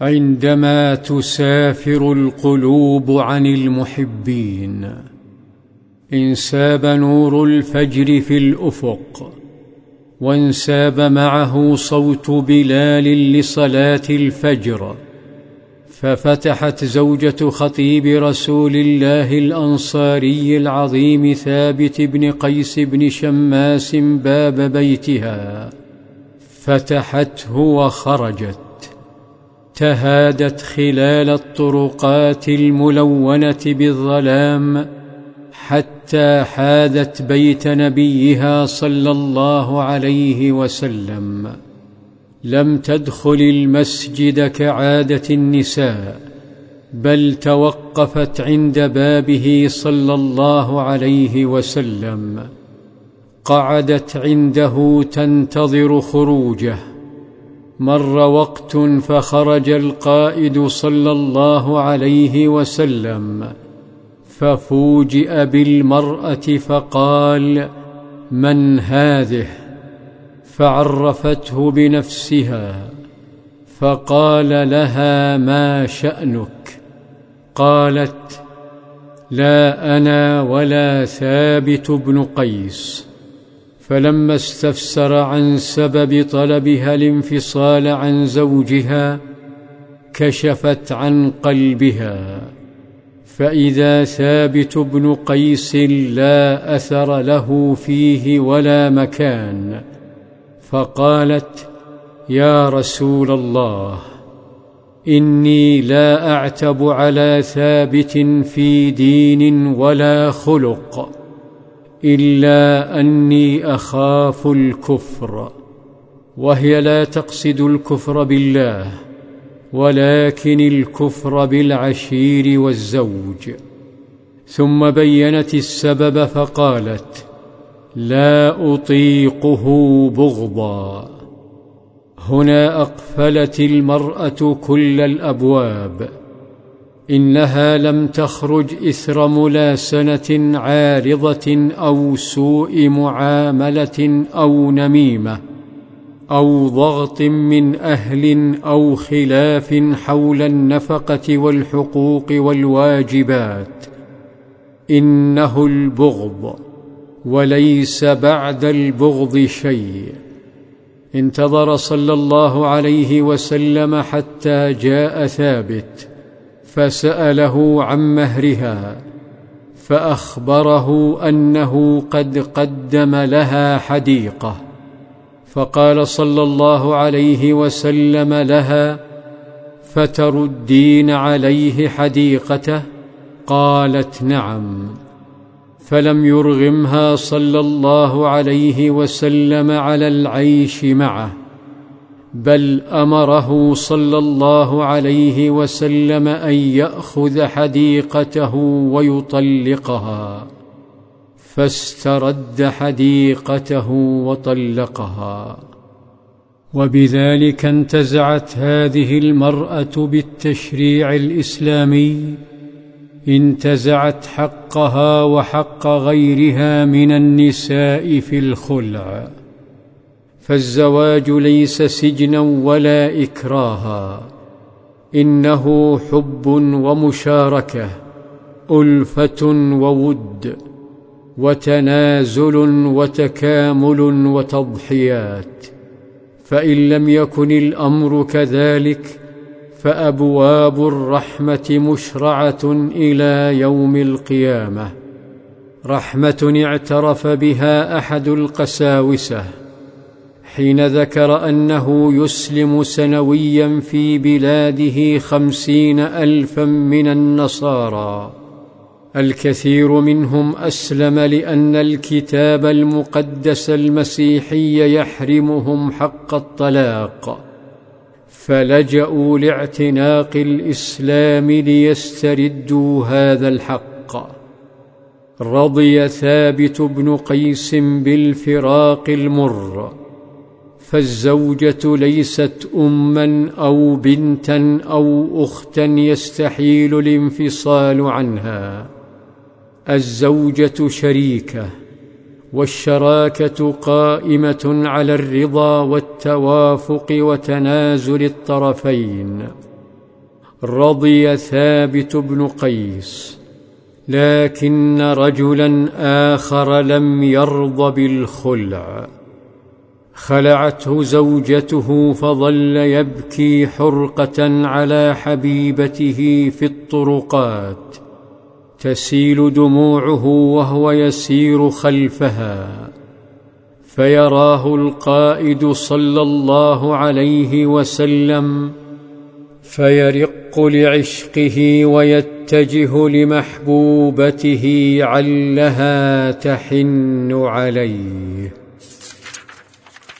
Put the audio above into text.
عندما تسافر القلوب عن المحبين. انساب نور الفجر في الأفق وانساب معه صوت بلال لصلاة الفجر. ففتحت زوجة خطيب رسول الله الأنصاري العظيم ثابت بن قيس بن شماس باب بيتها. فتحته وخرجت. تهادت خلال الطرقات الملونة بالظلام حتى حاذت بيت نبيها صلى الله عليه وسلم. لم تدخل المسجد كعادة النساء بل توقفت عند بابه صلى الله عليه وسلم. قعدت عنده تنتظر خروجه. مر وقت فخرج القائد صلى الله عليه وسلم ففوجئ بالمرأة فقال من هذه؟ فعرفته بنفسها فقال لها ما شأنك؟ قالت لا أنا ولا ثابت بن قيس. فلما استفسر عن سبب طلبها الانفصال عن زوجها كشفت عن قلبها. فإذا ثابت بن قيس لا أثر له فيه ولا مكان فقالت يا رسول الله إني لا أعتب على ثابت في دين ولا خلق. إلا أني أخاف الكفر وهي لا تقصد الكفر بالله ولكن الكفر بالعشير والزوج. ثم بينت السبب فقالت لا أطيقه بغضا. هنا أقفلت المرأة كل الأبواب. إنها لم تخرج إثر ملاسنه عارضة أو سوء معاملة أو نميمة أو ضغط من أهل أو خلاف حول النفقة والحقوق والواجبات. إنه البغض وليس بعد البغض شيء. انتظر صلى الله عليه وسلم حتى جاء ثابت. فسأله عن مهرها فأخبره أنه قد قدم لها حديقة. فقال صلى الله عليه وسلم لها فتردين عليه حديقته قالت نعم. فلم يرغمها صلى الله عليه وسلم على العيش معه. بل أمره صلى الله عليه وسلم أن يأخذ حديقته ويطلقها. فاسترد حديقته وطلقها. وبذلك انتزعت هذه المرأة بالتشريع الإسلامي. انتزعت حقها وحق غيرها من النساء في الخلع. فالزواج ليس سجنا ولا إكراها. إنه حب ومشاركة ألفة وود وتنازل وتكامل وتضحيات. فإن لم يكن الأمر كذلك فأبواب الرحمة مشرعة إلى يوم القيامة. رحمة اعترف بها أحد القساوسة. حين ذكر أنه يسلم سنويا في بلاده خمسين ألفا من النصارى. الكثير منهم أسلم لأن الكتاب المقدس المسيحي يحرمهم حق الطلاق. فلجأوا لاعتناق الإسلام ليستردوا هذا الحق. رضي ثابت بن قيس بالفراق المر. فالزوجة ليست اما أو بنتا أو اختا يستحيل الانفصال عنها. الزوجة شريكة والشراكة قائمة على الرضا والتوافق وتنازل الطرفين. رضي ثابت بن قيس لكن رجلا آخر لم يرض بالخلع. خلعته زوجته فظل يبكي حرقة على حبيبته في الطرقات تسيل دموعه وهو يسير خلفها فيراه القائد صلى الله عليه وسلم فيرق لعشقه ويتجه لمحبوبته علها تحن عليه.